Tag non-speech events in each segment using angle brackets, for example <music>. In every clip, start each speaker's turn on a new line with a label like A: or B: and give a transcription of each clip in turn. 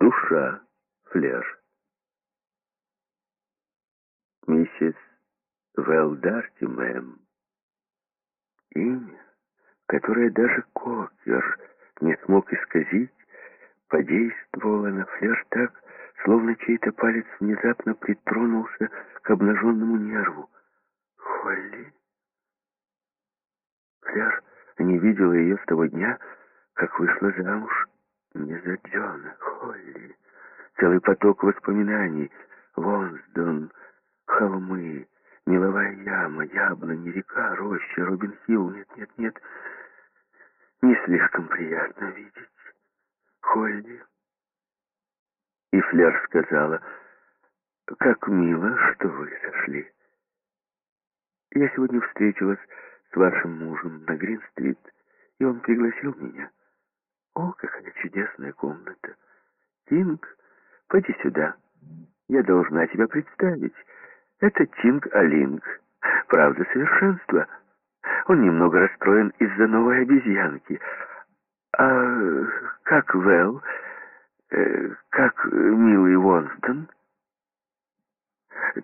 A: душа Флер. Миссис Велдарти, мэм. Имя, которое даже Кокер не смог исказить, подействовало на Флер так, словно чей-то палец внезапно притронулся к обнаженному нерву. Холли? Флер не видела ее с того дня, как вышла замуж не за Джона, Холли. Целый поток воспоминаний. Вонсдон, холмы, меловая яма, яблони, река, роща, Робин Хилл. Нет, нет, нет. Не слишком приятно видеть. Холли. И Флер сказала, как мило, что вы сошли. Я сегодня встретилась с вашим мужем на Грин-стрит, и он пригласил меня. О, какая чудесная комната. Тинг, пойди сюда. Я должна тебя представить. Это Тинг Алинг. Правда, совершенство. Он немного расстроен из-за новой обезьянки. А как Вэл? Э, как милый Вонстон?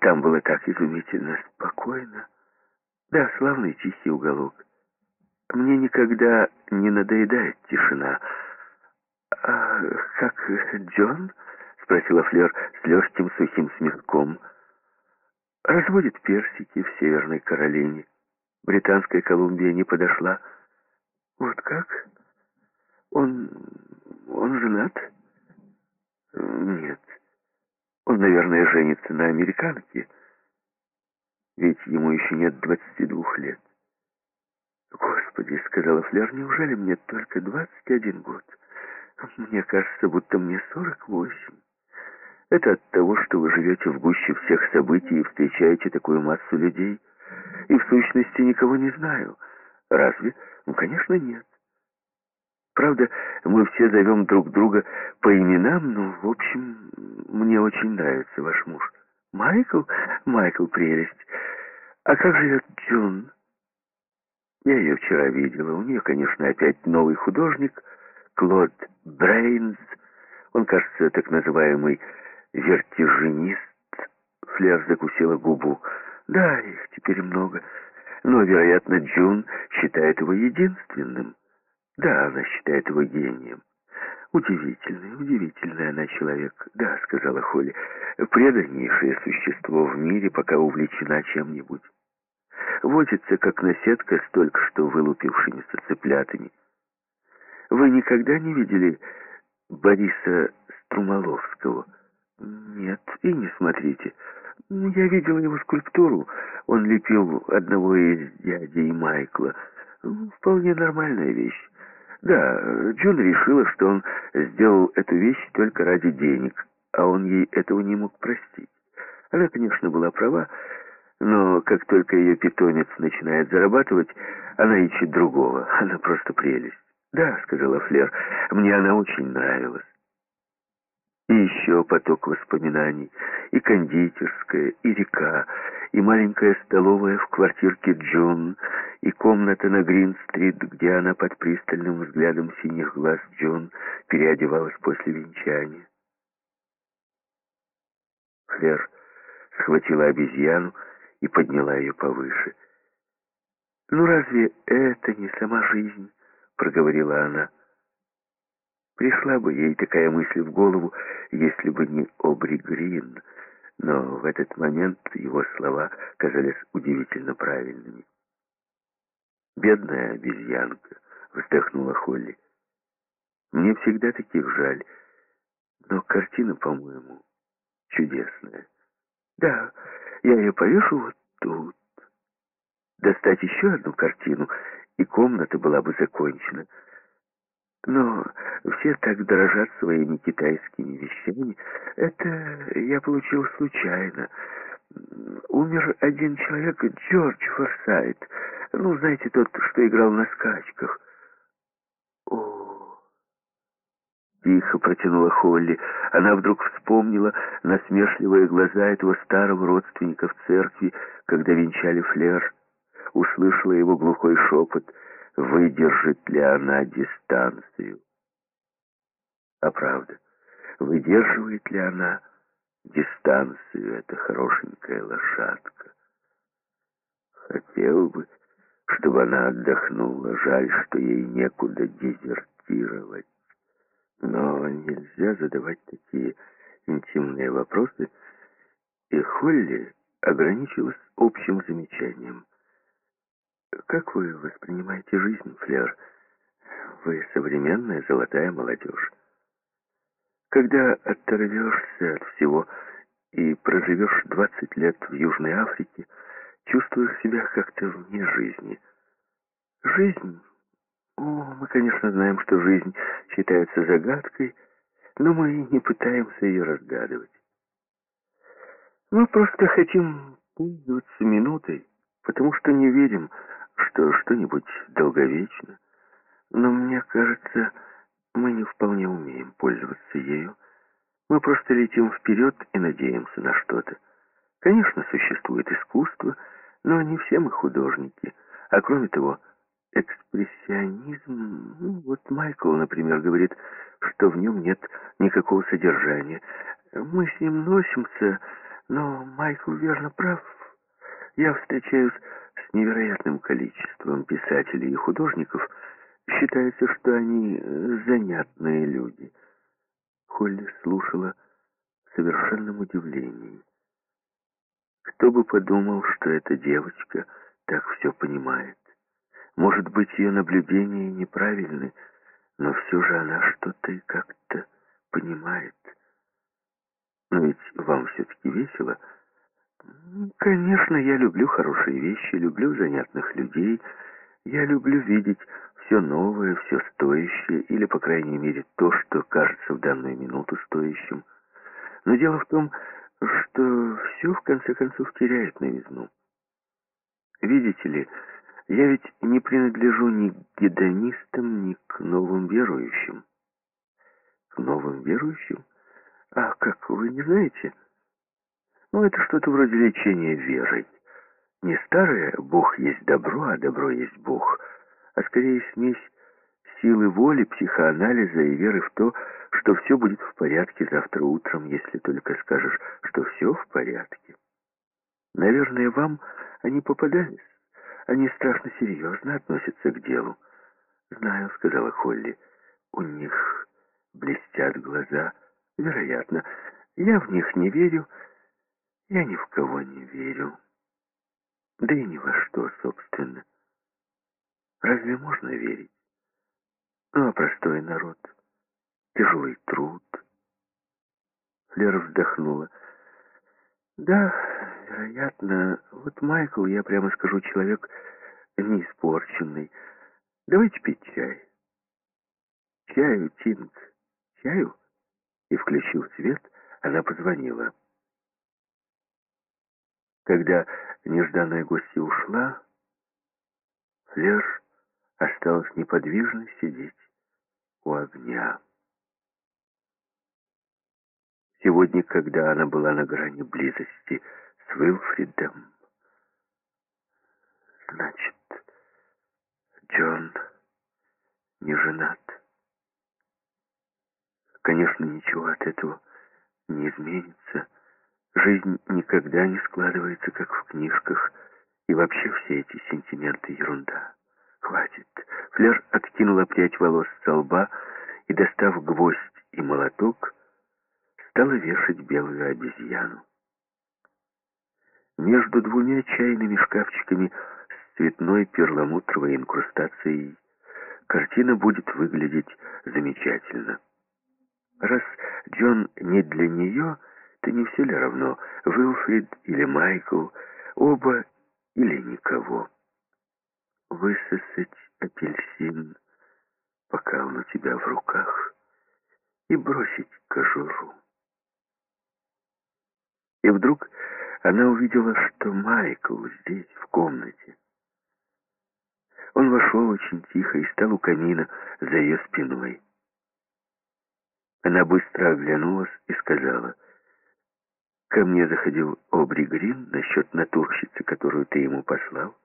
A: Там было так изумительно спокойно. Да, славный тихий уголок. Мне никогда не надоедает тишина. «А как Джон?» — спросила Флер с легким сухим смешком. «Разводит персики в Северной Каролине. Британская Колумбия не подошла. Вот как? Он... он женат?» «Нет. Он, наверное, женится на американке. Ведь ему еще нет двадцати двух лет». «Господи», — сказала Флер, — «неужели мне только двадцать один год? Мне кажется, будто мне сорок восемь. Это от того, что вы живете в гуще всех событий и встречаете такую массу людей. И в сущности никого не знаю. Разве? Ну, конечно, нет. Правда, мы все зовем друг друга по именам, но, в общем, мне очень нравится ваш муж. Майкл? Майкл, прелесть. А как живет Джун? Я ее вчера видела. У нее, конечно, опять новый художник, Клод Брейнс. Он, кажется, так называемый вертиженист. Флер закусила губу. Да, их теперь много. Но, вероятно, Джун считает его единственным. Да, она считает его гением. Удивительный, удивительный она человек. Да, сказала Холли, преданнейшее существо в мире, пока увлечена чем-нибудь возится, как наседка с только что вылупившимися цыплятами. Вы никогда не видели Бориса Струмоловского? Нет, и не смотрите. Я видел его скульптуру. Он лепил одного из дядей Майкла. Вполне нормальная вещь. Да, Джун решила, что он сделал эту вещь только ради денег, а он ей этого не мог простить. Она, конечно, была права, но как только ее питомец начинает зарабатывать, она ищет другого. <laughs> Она просто прелесть. «Да», — сказала Флер, — «мне она очень нравилась». И еще поток воспоминаний, и кондитерская, и река, и маленькая столовая в квартирке Джун, и комната на Грин-стрит, где она под пристальным взглядом синих глаз Джун переодевалась после венчания. Флер схватила обезьяну и подняла ее повыше. «Ну разве это не сама жизнь?» — проговорила она. Пришла бы ей такая мысль в голову, если бы не Обри Грин, но в этот момент его слова казались удивительно правильными. «Бедная обезьянка», — вздохнула Холли. «Мне всегда таких жаль, но картина, по-моему, чудесная». «Да, я ее повешу вот тут. Достать еще одну картину, и комната была бы закончена. Но все так дорожат своими китайскими вещами. Это я получил случайно. Умер один человек, Джордж Форсайт. Ну, знаете, тот, что играл на скачках. О, Тихо протянула Холли. Она вдруг вспомнила насмешливые глаза этого старого родственника в церкви, когда венчали флер. Услышала его глухой шепот, выдержит ли она дистанцию. А правда, выдерживает ли она дистанцию, эта хорошенькая лошадка. Хотел бы, чтобы она отдохнула. Жаль, что ей некуда дезертировать. Но нельзя задавать такие интимные вопросы, и Холли ограничилась общим замечанием. «Как вы воспринимаете жизнь, Флер? Вы современная золотая молодежь. Когда оторвешься от всего и проживешь 20 лет в Южной Африке, чувствуешь себя как-то вне жизни. Жизнь... О, мы, конечно, знаем, что жизнь считается загадкой, но мы не пытаемся ее разгадывать. Мы просто хотим пользоваться минутой, потому что не верим, что что-нибудь долговечно. Но мне кажется, мы не вполне умеем пользоваться ею. Мы просто летим вперед и надеемся на что-то. Конечно, существует искусство, но не все мы художники. А кроме того, экспрессионизм... Ну, вот Майкл, например, говорит, что в нем нет никакого содержания. Мы с ним носимся, но Майкл верно прав. Я встречаюсь с невероятным количеством писателей и художников. Считается, что они занятные люди. Холли слушала в совершенном удивлении. Кто бы подумал, что эта девочка так все понимает. Может быть, ее наблюдения неправильны, но все же она что-то и как-то понимает. Но ведь вам все-таки весело. Конечно, я люблю хорошие вещи, люблю занятных людей. Я люблю видеть все новое, все стоящее, или, по крайней мере, то, что кажется в данную минуту стоящим. Но дело в том, что все, в конце концов, теряет новизну. Видите ли, я ведь не принадлежу ни к гедонистам, ни к новым верующим. К новым верующим? А как, вы не знаете? Ну, это что-то вроде лечения верой. Не старое «Бог есть добро», а «добро есть Бог», а скорее смесь силы воли, психоанализа и веры в то, что все будет в порядке завтра утром, если только скажешь, что все в порядке. Наверное, вам они попадались. Они страшно серьезно относятся к делу. «Знаю», — сказала Холли, — «у них блестят глаза. Вероятно, я в них не верю. Я ни в кого не верю. Да и ни во что, собственно. Разве можно верить? Ну, а простой народ, тяжелый труд». Лера вздохнула. Да, вероятно. Вот Майкл, я прямо скажу, человек не испорченный. Давайте пить чай. Чаю, Тинг, чаю? И, включив свет, она позвонила. Когда нежданная гостья ушла, Флеш осталась неподвижно сидеть у огня. Сегодня, когда она была на грани близости с Уилфридом, значит, Джон не женат. Конечно, ничего от этого не изменится. Жизнь никогда не складывается, как в книжках, и вообще все эти сентименты — ерунда. Хватит. Флер откинула прядь волос со лба и, достав гвоздь и молоток, стала вешать белую обезьяну. Между двумя чайными шкафчиками с цветной перламутровой инкрустацией картина будет выглядеть замечательно. Раз Джон не для нее, то не все ли равно, Уилфрид или Майкл, оба или никого. Высосать апельсин, пока он у тебя в руках, и бросить кожуру. И вдруг она увидела, что Майкл здесь, в комнате. Он вошел очень тихо и стал у камина за ее спиной. Она быстро оглянулась и сказала, «Ко мне заходил Обри Грин насчет натурщицы, которую ты ему послал,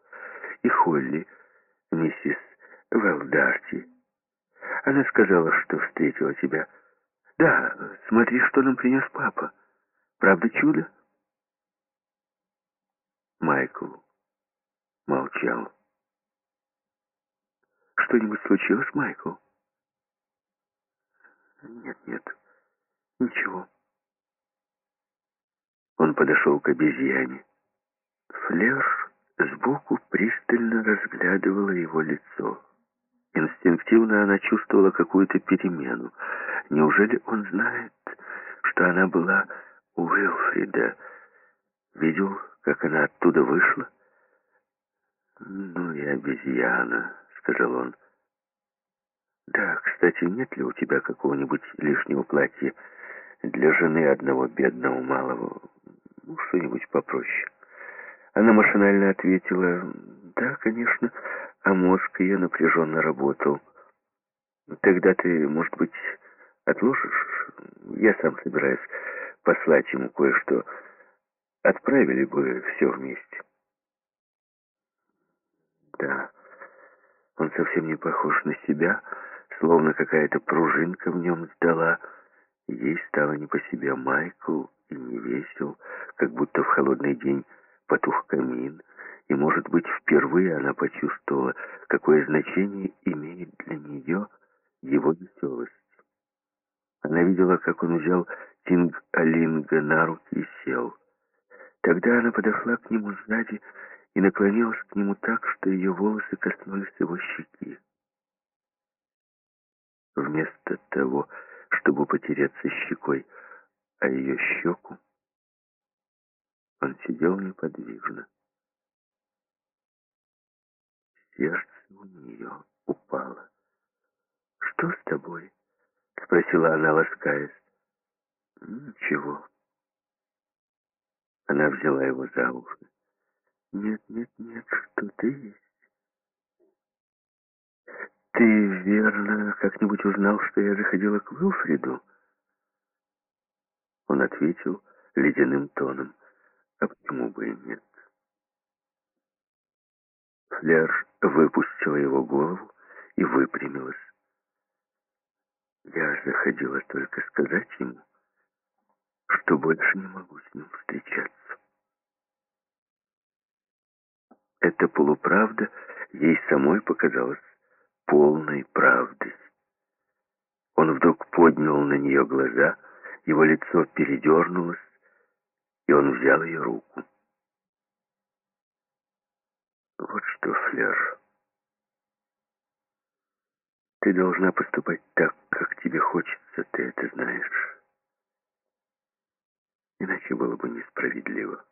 A: и Холли, миссис Велдарти. Она сказала, что встретила тебя Да, смотри, что нам принес папа. Правда чудо? Майкл молчал. Что-нибудь случилось, Майкл? Нет, нет, ничего. Он подошел к обезьяне. Флер сбоку пристально разглядывала его лицо. Инстинктивно она чувствовала какую-то перемену. Неужели он знает, что она была у Уилфрида? Видел, как она оттуда вышла? «Ну и обезьяна», — сказал он. «Да, кстати, нет ли у тебя какого-нибудь лишнего платья для жены одного бедного малого? Ну, что-нибудь попроще?» Она машинально ответила, «Да, конечно», а мозг ее напряженно работал. «Тогда ты, может быть, отложишь? Я сам собираюсь послать ему кое-что. Отправили бы все вместе». Да, он совсем не похож на себя, словно какая-то пружинка в нем сдала. Ей стало не по себе Майкл и не весел, как будто в холодный день потух камин, и, может быть, впервые она почувствовала, какое значение имеет для нее его веселость. Она видела, как он взял Тинг-Алинга на руки и сел. Тогда она подошла к нему сзади и наклонилась к нему так, что ее волосы коснулись его щеки. Вместо того, чтобы потереться щекой о ее щеку, он сидел неподвижно. Сердце у нее упало. «Что с тобой?» — спросила она, ласкаясь. «Ничего». Она взяла его за уши. Нет, нет, нет, что ты есть. Ты, верно, как-нибудь узнал, что я заходила к Уилфриду? Он ответил ледяным тоном. А почему бы и нет? Флер выпустила его голову и выпрямилась. Я заходила только сказать ему, что больше не могу с ним встречаться. Эта полуправда ей самой показалась полной правдой. Он вдруг поднял на нее глаза, его лицо передернулось, и он взял ее руку. Вот что, Флер, ты должна поступать так, как тебе хочется, ты это знаешь. Иначе было бы несправедливо.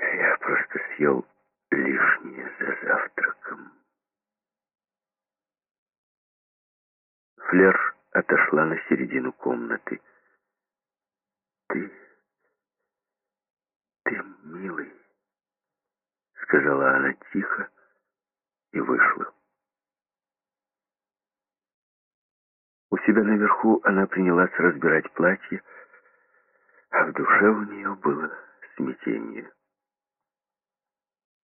A: Я просто съел лишнее за завтраком. Флер отошла на середину комнаты. «Ты... ты милый», — сказала она тихо и вышла. У себя наверху она принялась разбирать платье, а в душе у нее было смятение.